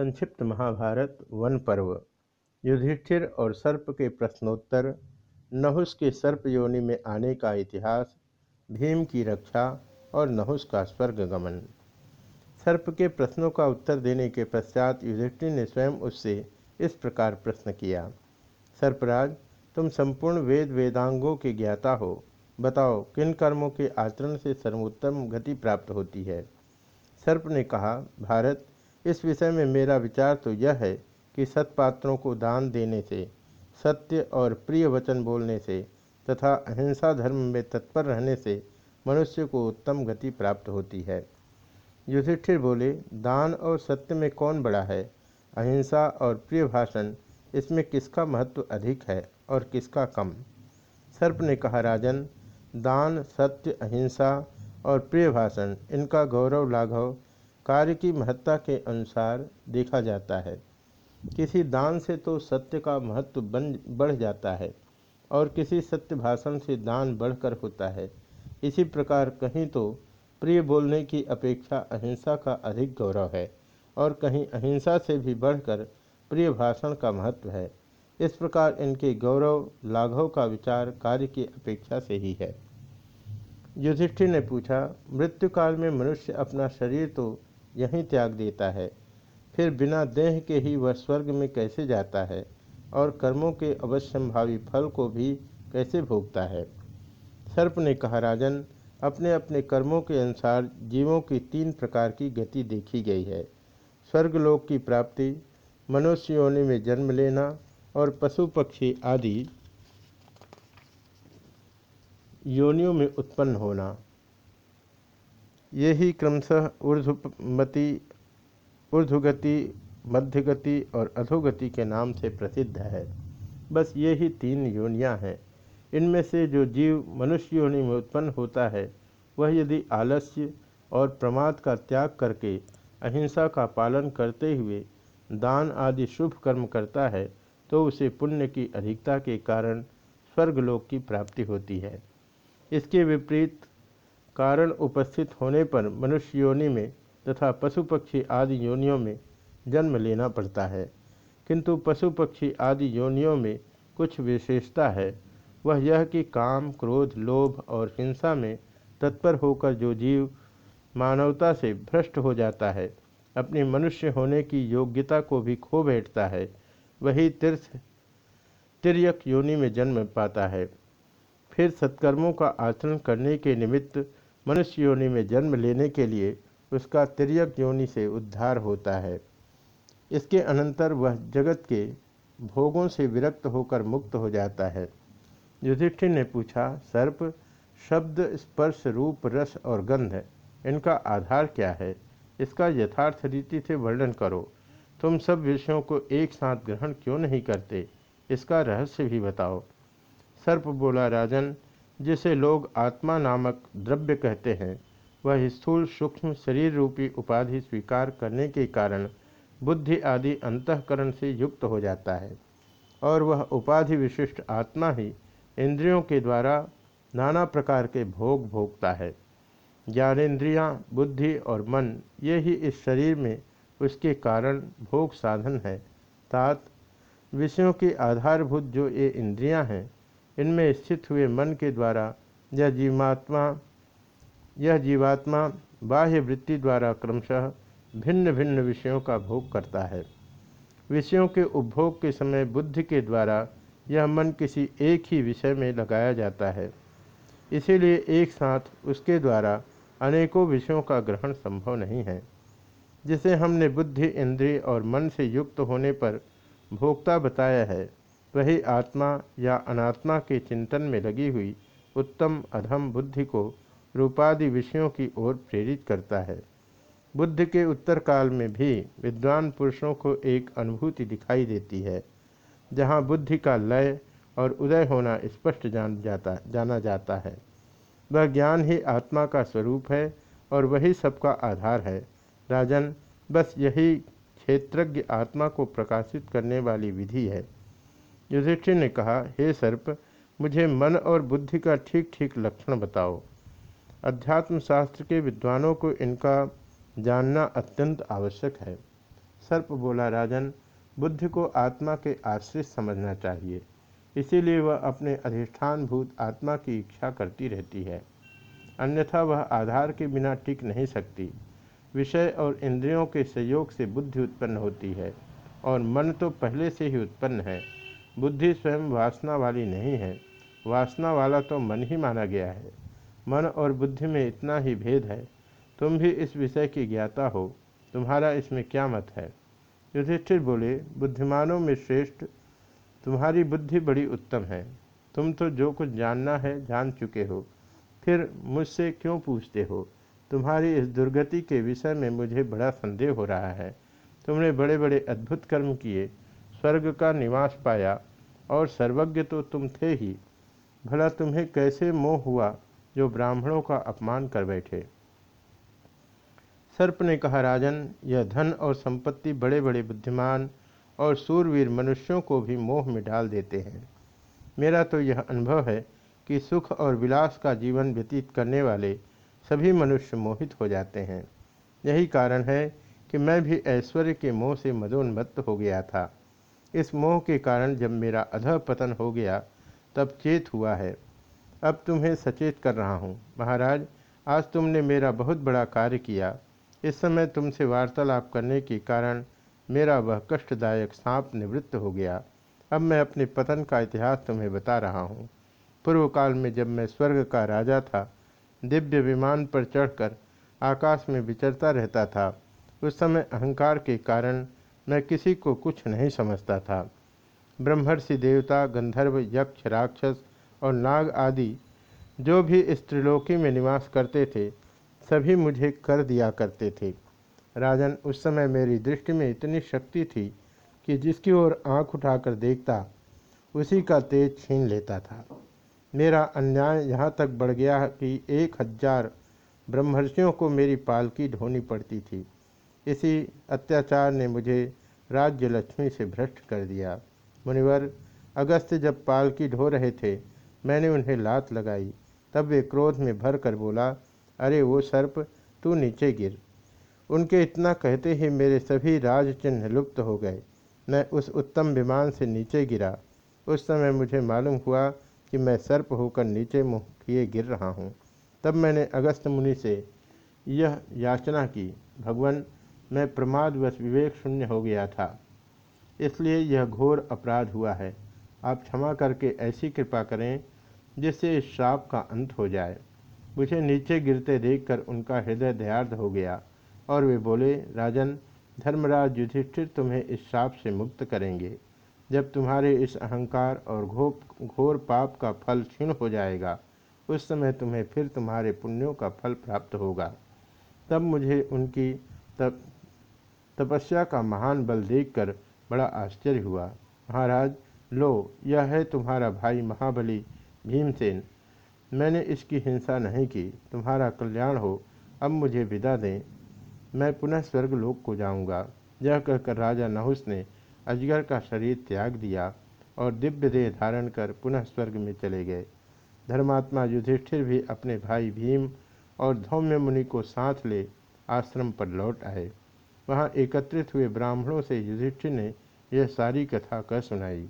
संक्षिप्त महाभारत, वन पर्व। युधिष्ठिर और सर्प के प्रश्नोत्तर, नहुस के सर्प योनि में आने का इतिहास, भीम की रक्षा और नहुस का स्वर्ग गमन। सर्प के प्रश्नों का उत्तर देने के पश्चात युधिष्ठिर ने स्वयं उससे इस प्रकार प्रश्न किया, सर्पराज, तुम संपूर्ण वेद वेदांगों के ज्ञाता हो। बताओ, किन कर्मों के आचरण से सर्वोत्तम गति प्राप्त होती है? सर्प ने कहा, भारत इस विषय में मेरा विचार तो यह है कि सत्पात्रों को दान देने से, सत्य और प्रिय वचन बोलने से तथा अहिंसा धर्म में तत्पर रहने से मनुष्य को उत्तम गति प्राप्त होती है। युधिष्ठिर बोले, दान और सत्य में कौन बड़ा है? अहिंसा और प्रिय भाषण, इसमें किसका महत्व अधिक है और किसका कम? सर्प ने कहा, राजन, दान, सत्य, अहिंसा और प्रिय भाषण, इनका गौरव लाघव कार्य की महत्ता के अनुसार देखा जाता है। किसी दान से तो सत्य का महत्व बन, बढ़ जाता है और किसी सत्य भाषण से दान बढ़कर होता है। इसी प्रकार कहीं तो प्रिय बोलने की अपेक्षा अहिंसा का अधिक गौरव है और कहीं अहिंसा से भी बढ़कर प्रिय भाषण का महत्व है। इस प्रकार इनके गौरव, लाघव का विचार कार्य की अपेक्षा से ही है। युधिष्ठिर ने पूछा मृत्यु काल में मनुष्य अपना शरीर तो यहीं त्याग देता है। फिर बिना देह के ही वह स्वर्ग में कैसे जाता है और कर्मों के अवश्यंभावी फल को भी कैसे भोगता है? सर्प ने कहा, राजन अपने अपने कर्मों के अनुसार जीवों की तीन प्रकार की गति देखी गई है। स्वर्गलोक की प्राप्ति, मनुष्य योनि में जन्म लेना और पशु पक्षी आदि योनियों में उत्पन्न होना। ये ही क्रमशः ऊर्धमति ऊर्धगति मध्यगति और अधोगति के नाम से प्रसिद्ध है। बस ये ही तीन योनियाँ हैं। इनमें से जो जीव मनुष्य योनि में उत्पन्न होता है, वह यदि आलस्य और प्रमाद का त्याग करके अहिंसा का पालन करते हुए दान आदि शुभ कर्म करता है तो उसे पुण्य की अधिकता के कारण स्वर्गलोक की प्राप्ति होती है। इसके विपरीत कारण उपस्थित होने पर मनुष्य योनि में तथा पशु पक्षी आदि योनियों में जन्म लेना पड़ता है। किंतु पशु पक्षी आदि योनियों में कुछ विशेषता है। वह यह कि काम, क्रोध, लोभ और हिंसा में तत्पर होकर जो जीव मानवता से भ्रष्ट हो जाता है, अपनी मनुष्य होने की योग्यता को भी खो बैठता है, वही तीर्थ तिरक योनि में जन्म पाता है। फिर सत्कर्मों का आचरण करने के निमित्त मनुष्य योनि में जन्म लेने के लिए उसका तिरक योनि से उद्धार होता है। इसके अनंतर वह जगत के भोगों से विरक्त होकर मुक्त हो जाता है। युधिष्ठिर ने पूछा, सर्प, शब्द, स्पर्श, रूप, रस और गंध, इनका आधार क्या है? इसका यथार्थ रीति से वर्णन करो। तुम सब विषयों को एक साथ ग्रहण क्यों नहीं करते? इसका रहस्य भी बताओ। सर्प बोला, राजन जिसे लोग आत्मा नामक द्रव्य कहते हैं, वह स्थूल सूक्ष्म शरीर रूपी उपाधि स्वीकार करने के कारण बुद्धि आदि अंतकरण से युक्त हो जाता है, और वह उपाधि विशिष्ट आत्मा ही इंद्रियों के द्वारा नाना प्रकार के भोग भोगता है। ज्ञानेन्द्रियाँ, बुद्धि और मन ये ही इस शरीर में उसके कारण भोग साधन है। तात, विषयों की आधारभूत जो ये इंद्रियाँ हैं इनमें स्थित हुए मन के द्वारा यह जीवात्मा यह जीवात्मा बाह्य वृत्ति द्वारा क्रमशः भिन्न भिन्न विषयों का भोग करता है। विषयों के उपभोग के समय बुद्धि के द्वारा यह मन किसी एक ही विषय में लगाया जाता है। इसीलिए एक साथ उसके द्वारा अनेकों विषयों का ग्रहण संभव नहीं है, जिसे हमने बुद्धि, इंद्रिय और मन से युक्त होने पर भोक्ता बताया है। वही आत्मा या अनात्मा के चिंतन में लगी हुई उत्तम अधम बुद्धि को रूपादि विषयों की ओर प्रेरित करता है। बुद्ध के उत्तर काल में भी विद्वान पुरुषों को एक अनुभूति दिखाई देती है, जहाँ बुद्धि का लय और उदय होना स्पष्ट जान जाता, जाना जाता है। वह ज्ञान ही आत्मा का स्वरूप है और वही सबका आधार है। राजन, बस यही क्षेत्रज्ञ आत्मा को प्रकाशित करने वाली विधि है। युधिष्ठिर ने कहा, हे सर्प, मुझे मन और बुद्धि का ठीक ठीक लक्षण बताओ। अध्यात्म शास्त्र के विद्वानों को इनका जानना अत्यंत आवश्यक है सर्प बोला, राजन, बुद्धि को आत्मा के आश्रित समझना चाहिए। इसीलिए वह अपने अधिष्ठान भूत आत्मा की इच्छा करती रहती है। अन्यथा वह आधार के बिना टिक नहीं सकती। विषय और इंद्रियों के सहयोग से बुद्धि उत्पन्न होती है और मन तो पहले से ही उत्पन्न है। बुद्धि स्वयं वासना वाली नहीं है। वासना वाला तो मन ही माना गया है। मन और बुद्धि में इतना ही भेद है। तुम भी इस विषय की ज्ञाता हो। तुम्हारा इसमें क्या मत है? युधिष्ठिर बोले, बुद्धिमानों में श्रेष्ठ तुम्हारी बुद्धि बड़ी उत्तम है। तुम तो जो कुछ जानना है, जान चुके हो। फिर मुझसे क्यों पूछते हो? तुम्हारी इस दुर्गति के विषय में मुझे बड़ा संदेह हो रहा है। तुमने बड़े बड़े अद्भुत कर्म किए। स्वर्ग का निवास पाया और सर्वज्ञ तो तुम थे ही। भला तुम्हें कैसे मोह हुआ जो ब्राह्मणों का अपमान कर बैठे? सर्प ने कहा, राजन, यह धन और संपत्ति बड़े बड़े बुद्धिमान और सूरवीर मनुष्यों को भी मोह में डाल देते हैं। मेरा तो यह अनुभव है कि सुख और विलास का जीवन व्यतीत करने वाले सभी मनुष्य मोहित हो जाते हैं। यही कारण है कि मैं भी ऐश्वर्य के मोह से मदोन्मत्त हो गया था। इस मोह के कारण जब मेरा अधः पतन हो गया, तब चेत हुआ है। अब तुम्हें सचेत कर रहा हूँ। महाराज, आज तुमने मेरा बहुत बड़ा कार्य किया। इस समय तुमसे वार्तालाप करने के कारण मेरा वह कष्टदायक सांप निवृत्त हो गया। अब मैं अपने पतन का इतिहास तुम्हें बता रहा हूँ। पूर्व काल में जब मैं स्वर्ग का राजा था, दिव्य विमान पर चढ़कर आकाश में विचरता रहता था, उस समय अहंकार के कारण मैं किसी को कुछ नहीं समझता था। ब्रह्मर्षि देवता, गंधर्व, यक्ष, राक्षस और नाग आदि जो भी इस त्रिलोकी में निवास करते थे, सभी मुझे कर दिया करते थे। राजन उस समय मेरी दृष्टि में इतनी शक्ति थी कि जिसकी ओर आँख उठाकर देखता, उसी का तेज छीन लेता था। मेरा अन्याय यहाँ तक बढ़ गया कि एक हज़ार ब्रह्मर्षियों को मेरी पालकी ढोनी पड़ती थी। इसी अत्याचार ने मुझे राज्य लक्ष्मी से भ्रष्ट कर दिया। मुनिवर, अगस्त जब पालकी ढो रहे थे, मैंने उन्हें लात लगाई। तब वे क्रोध में भर कर बोला, अरे वो सर्प, तू नीचे गिर। उनके इतना कहते ही मेरे सभी राज चिन्ह लुप्त हो गए। मैं उस उत्तम विमान से नीचे गिरा। उस समय मुझे मालूम हुआ कि मैं सर्प होकर नीचे मुँह किए गिर रहा हूँ। तब मैंने अगस्त मुनि से यह याचना की, भगवान मैं प्रमादवश विवेक शून्य हो गया था। इसलिए यह घोर अपराध हुआ है। आप क्षमा करके ऐसी कृपा करें, जिससे इस श्राप का अंत हो जाए। मुझे नीचे गिरते देखकर उनका हृदय दयार्द हो गया और वे बोले, राजन, धर्मराज युधिष्ठिर तुम्हें इस श्राप से मुक्त करेंगे। जब तुम्हारे इस अहंकार और घोर घोर पाप का फल क्षीण हो जाएगा, उस समय तुम्हें फिर तुम्हारे पुण्यों का फल प्राप्त होगा। तब मुझे उनकी तब तपस्या का महान बल देखकर बड़ा आश्चर्य हुआ। महाराज, लो, यह है तुम्हारा भाई महाबली भीमसेन। मैंने इसकी हिंसा नहीं की, तुम्हारा कल्याण हो, अब मुझे विदा दें। मैं पुनः स्वर्गलोक को जाऊँगा। यह कहकर राजा नहुस ने अजगर का शरीर त्याग दिया और दिव्य देह धारण कर पुनः स्वर्ग में चले गए। धर्मात्मा युधिष्ठिर भी अपने भाई भीम और धौम्य मुनि को साथ ले आश्रम पर लौट आए। वहाँ एकत्रित हुए ब्राह्मणों से युधिष्ठिर ने यह सारी कथा कह सुनाई।